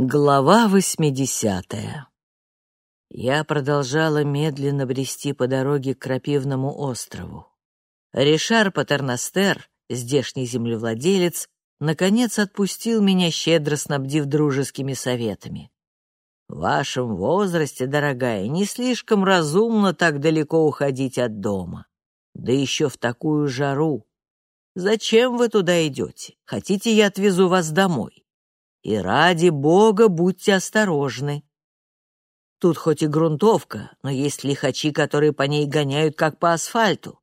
Глава восьмидесятая. Я продолжала медленно брести по дороге к Крапивному острову. Ришар Патерностер, здешний землевладелец, наконец отпустил меня, щедро снабдив дружескими советами. В вашем возрасте, дорогая, не слишком разумно так далеко уходить от дома. Да еще в такую жару. Зачем вы туда идете? Хотите, я отвезу вас домой? И ради бога будьте осторожны. Тут хоть и грунтовка, но есть лихачи, которые по ней гоняют, как по асфальту.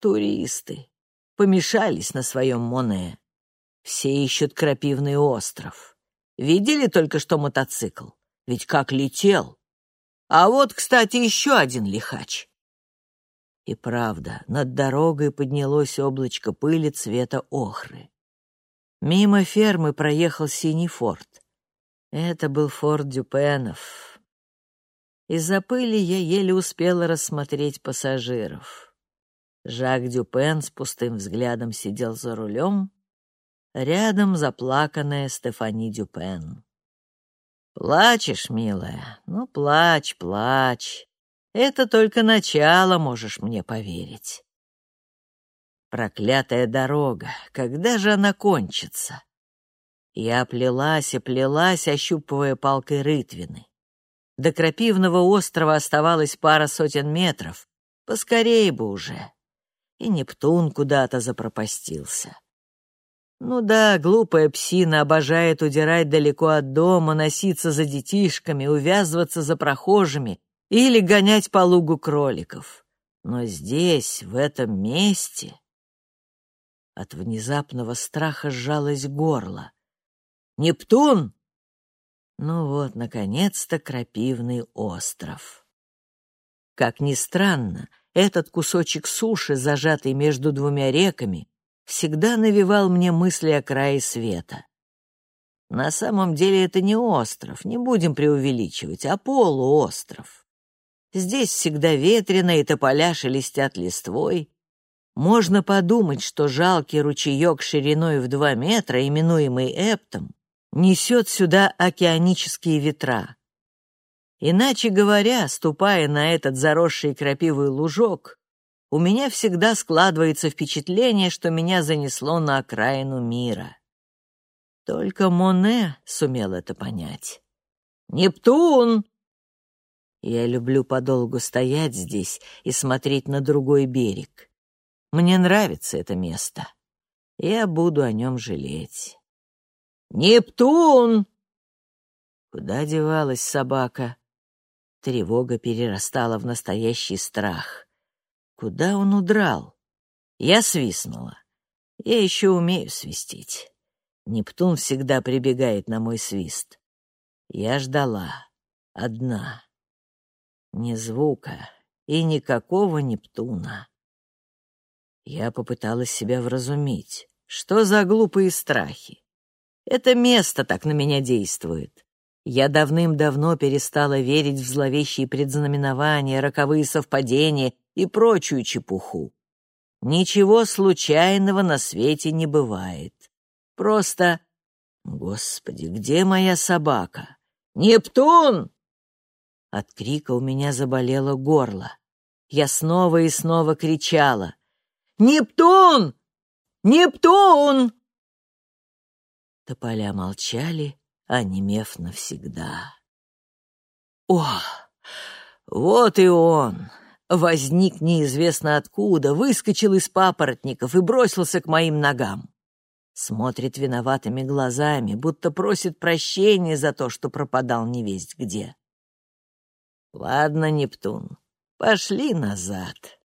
Туристы помешались на своем Моне. Все ищут крапивный остров. Видели только что мотоцикл? Ведь как летел. А вот, кстати, еще один лихач. И правда, над дорогой поднялось облачко пыли цвета охры. Мимо фермы проехал синий форт. Это был форт Дюпенов. Из-за пыли я еле успела рассмотреть пассажиров. Жак Дюпен с пустым взглядом сидел за рулем, рядом заплаканная Стефани Дюпен. «Плачешь, милая? Ну, плачь, плачь. Это только начало, можешь мне поверить. Проклятая дорога, когда же она кончится? Я плелась и плелась, ощупывая палкой рытвины. До крапивного острова оставалось пара сотен метров. Поскорее бы уже. И Нептун куда-то запропастился. Ну да, глупая псина обожает удирать далеко от дома, носиться за детишками, увязываться за прохожими или гонять по лугу кроликов. Но здесь, в этом месте... От внезапного страха сжалось горло. «Нептун!» Ну вот, наконец-то, крапивный остров. Как ни странно, этот кусочек суши, зажатый между двумя реками, всегда навевал мне мысли о крае света. На самом деле это не остров, не будем преувеличивать, а полуостров. Здесь всегда ветрено, и тополя шелестят листвой, можно подумать, что жалкий ручеек шириной в два метра, именуемый Эптом, несет сюда океанические ветра. Иначе говоря, ступая на этот заросший крапивый лужок, у меня всегда складывается впечатление, что меня занесло на окраину мира. Только Моне сумел это понять. «Нептун!» Я люблю подолгу стоять здесь и смотреть на другой берег. Мне нравится это место. Я буду о нем жалеть. «Нептун!» Куда девалась собака? Тревога перерастала в настоящий страх. Куда он удрал? Я свистнула. Я еще умею свистеть. Нептун всегда прибегает на мой свист. Я ждала. Одна. Ни звука и никакого Нептуна. Я попыталась себя вразумить. Что за глупые страхи? Это место так на меня действует. Я давным-давно перестала верить в зловещие предзнаменования, роковые совпадения и прочую чепуху. Ничего случайного на свете не бывает. Просто... Господи, где моя собака? Нептун! От крика у меня заболело горло. Я снова и снова кричала. Нептун! Нептун!» Тополя молчали, онемев навсегда. «О, вот и он!» Возник неизвестно откуда, выскочил из папоротников и бросился к моим ногам. Смотрит виноватыми глазами, будто просит прощения за то, что пропадал невесть где. «Ладно, Нептун, пошли назад.